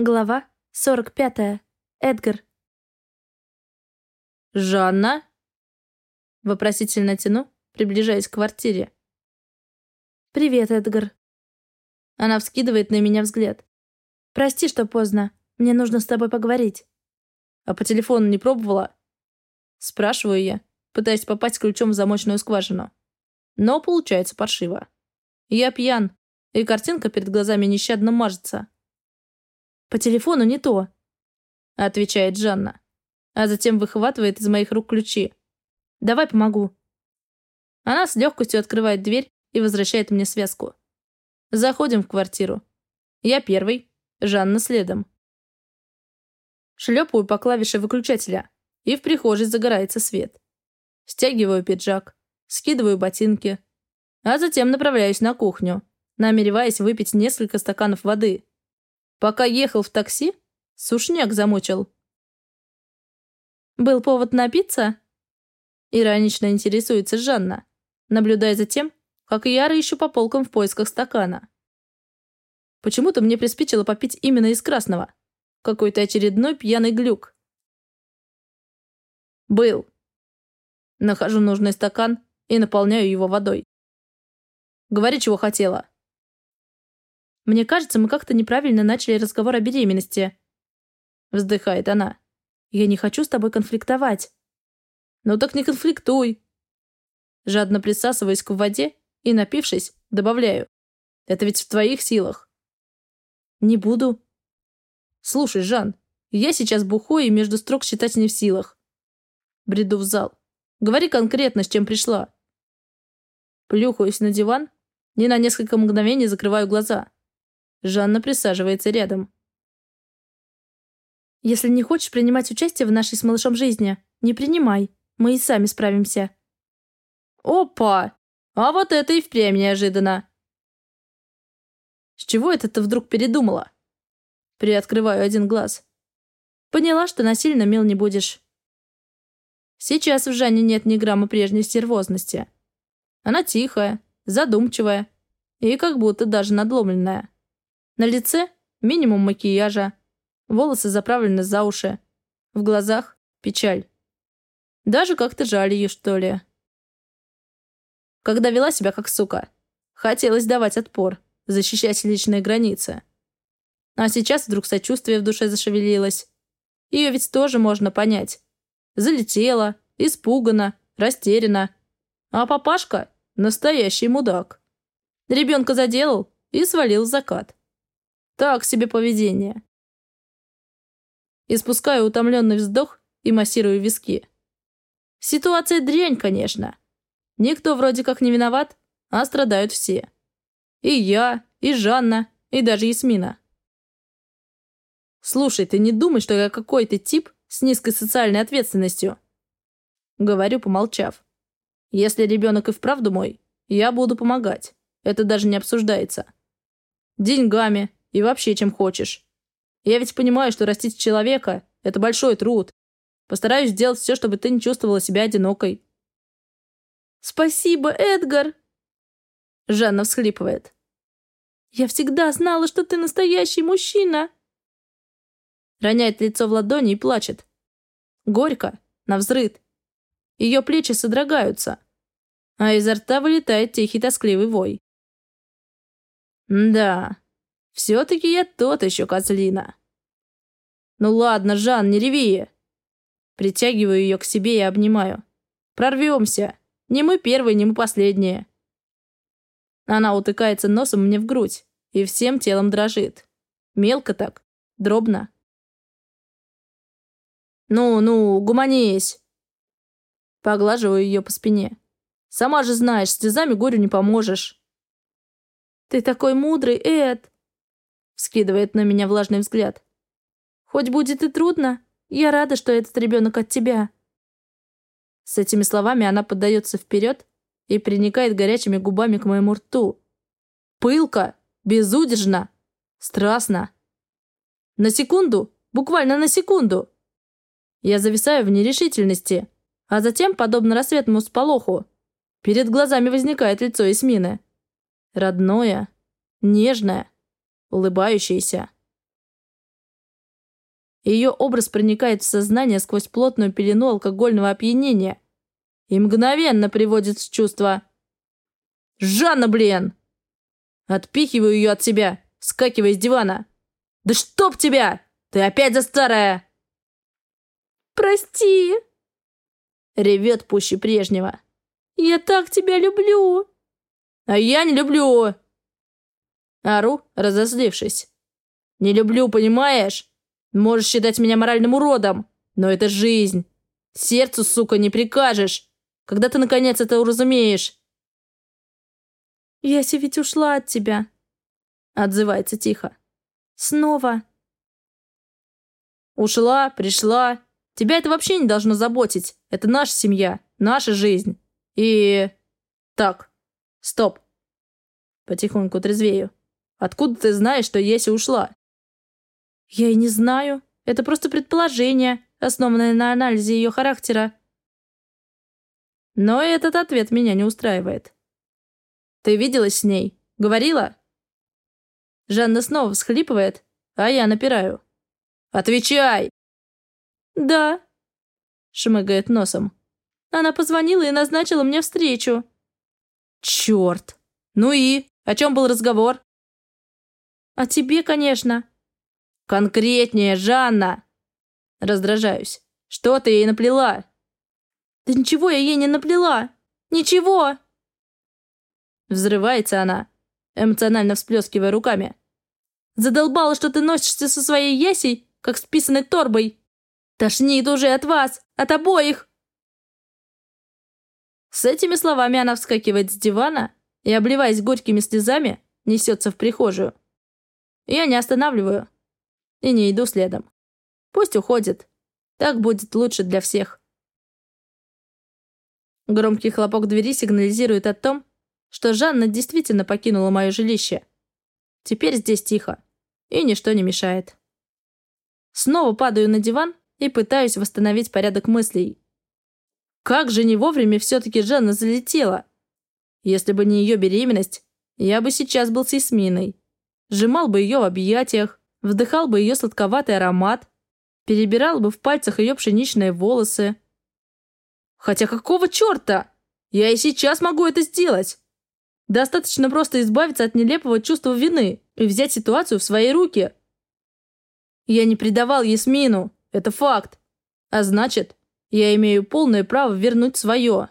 Глава 45. Эдгар. «Жанна?» Вопросительно тяну, приближаясь к квартире. «Привет, Эдгар». Она вскидывает на меня взгляд. «Прости, что поздно. Мне нужно с тобой поговорить». «А по телефону не пробовала?» Спрашиваю я, пытаясь попасть ключом в замочную скважину. Но получается паршиво. Я пьян, и картинка перед глазами нещадно мажется. По телефону не то», — отвечает Жанна. А затем выхватывает из моих рук ключи. «Давай помогу». Она с легкостью открывает дверь и возвращает мне связку. Заходим в квартиру. Я первый, Жанна следом. Шлепаю по клавише выключателя, и в прихожей загорается свет. Стягиваю пиджак, скидываю ботинки, а затем направляюсь на кухню, намереваясь выпить несколько стаканов воды. Пока ехал в такси, сушняк замучил. «Был повод напиться?» Иронично интересуется Жанна, наблюдая за тем, как я рыщу по полкам в поисках стакана. Почему-то мне приспичило попить именно из красного. Какой-то очередной пьяный глюк. Был. Нахожу нужный стакан и наполняю его водой. Говори, чего хотела. Мне кажется, мы как-то неправильно начали разговор о беременности. Вздыхает она. Я не хочу с тобой конфликтовать. Ну так не конфликтуй. Жадно присасываясь к воде и, напившись, добавляю. Это ведь в твоих силах. Не буду. Слушай, Жан, я сейчас бухой и между строк считать не в силах. Бреду в зал. Говори конкретно, с чем пришла. Плюхаюсь на диван и на несколько мгновений закрываю глаза. Жанна присаживается рядом. «Если не хочешь принимать участие в нашей с малышом жизни, не принимай. Мы и сами справимся». «Опа! А вот это и впрямь неожиданно!» «С чего это ты вдруг передумала?» Приоткрываю один глаз. «Поняла, что насильно мил не будешь». Сейчас в Жанне нет ни грамма прежней стервозности. Она тихая, задумчивая и как будто даже надломленная. На лице минимум макияжа, волосы заправлены за уши, в глазах печаль. Даже как-то жаль ее, что ли. Когда вела себя как сука, хотелось давать отпор, защищать личные границы. А сейчас вдруг сочувствие в душе зашевелилось. Ее ведь тоже можно понять. Залетела, испугана, растеряна. А папашка – настоящий мудак. Ребенка заделал и свалил закат. Так себе поведение. Испускаю утомленный вздох и массирую виски. Ситуация дрянь, конечно. Никто вроде как не виноват, а страдают все. И я, и Жанна, и даже Ясмина. Слушай, ты не думай, что я какой-то тип с низкой социальной ответственностью. Говорю, помолчав. Если ребенок и вправду мой, я буду помогать. Это даже не обсуждается. Деньгами, и вообще, чем хочешь. Я ведь понимаю, что растить человека – это большой труд. Постараюсь сделать все, чтобы ты не чувствовала себя одинокой». «Спасибо, Эдгар!» Жанна всхлипывает. «Я всегда знала, что ты настоящий мужчина!» Роняет лицо в ладони и плачет. Горько, навзрыд. Ее плечи содрогаются, а изо рта вылетает тихий тоскливый вой. Да, все-таки я тот еще козлина. Ну ладно, Жан, не реви. Притягиваю ее к себе и обнимаю. Прорвемся. Не мы первые, не мы последние. Она утыкается носом мне в грудь и всем телом дрожит. Мелко так, дробно. «Ну-ну, гуманись!» Поглаживаю ее по спине. «Сама же знаешь, слезами горю не поможешь». «Ты такой мудрый, Эд!» Скидывает на меня влажный взгляд. «Хоть будет и трудно, я рада, что этот ребенок от тебя». С этими словами она поддается вперед и приникает горячими губами к моему рту. Пылко, безудержно, страстно. На секунду, буквально на секунду. Я зависаю в нерешительности, а затем, подобно рассветному сполоху, перед глазами возникает лицо Эсмины. Родное, нежное, улыбающийся. Ее образ проникает в сознание сквозь плотную пелену алкогольного опьянения и мгновенно приводит в чувство. «Жанна, блин!» Отпихиваю ее от себя, скакивая с дивана. «Да чтоб тебя! Ты опять за старая!» «Прости!» Ревет пуще прежнего. «Я так тебя люблю!» «А я не люблю!» Ору, разозлившись. «Не люблю, понимаешь? Можешь считать меня моральным уродом, но это жизнь. Сердцу, сука, не прикажешь. Когда ты, наконец, это уразумеешь?» «Яся ведь ушла от тебя», — отзывается тихо. «Снова». «Ушла, пришла. Тебя это вообще не должно заботить. Это наша семья, наша жизнь. И... Так, стоп. Потихоньку трезвею. Откуда ты знаешь, что Еся ушла? Я и не знаю. Это просто предположение, основанное на анализе ее характера. Но этот ответ меня не устраивает. Ты виделась с ней? Говорила? Жанна снова всхлипывает, а я напираю. «Отвечай!» «Да», — шмыгает носом. Она позвонила и назначила мне встречу. Черт! Ну и? О чем был разговор? О тебе, конечно. Конкретнее, Жанна! Раздражаюсь. Что ты ей наплела? Да ничего я ей не наплела. Ничего! Взрывается она, эмоционально всплескивая руками. Задолбала, что ты носишься со своей Есей, как с писаной торбой. Тошнит уже от вас, от обоих. С этими словами она вскакивает с дивана и, обливаясь горькими слезами, несется в прихожую. Я не останавливаю и не иду следом. Пусть уходит. Так будет лучше для всех. Громкий хлопок двери сигнализирует о том, что Жанна действительно покинула мое жилище. Теперь здесь тихо, и ничто не мешает. Снова падаю на диван и пытаюсь восстановить порядок мыслей. Как же не вовремя все-таки Жанна залетела? Если бы не ее беременность, я бы сейчас был с Ясминой. Сжимал бы ее в объятиях, вдыхал бы ее сладковатый аромат, перебирал бы в пальцах ее пшеничные волосы. Хотя какого черта? Я и сейчас могу это сделать. Достаточно просто избавиться от нелепого чувства вины и взять ситуацию в свои руки. Я не предавал Ясмину, это факт. А значит, я имею полное право вернуть свое.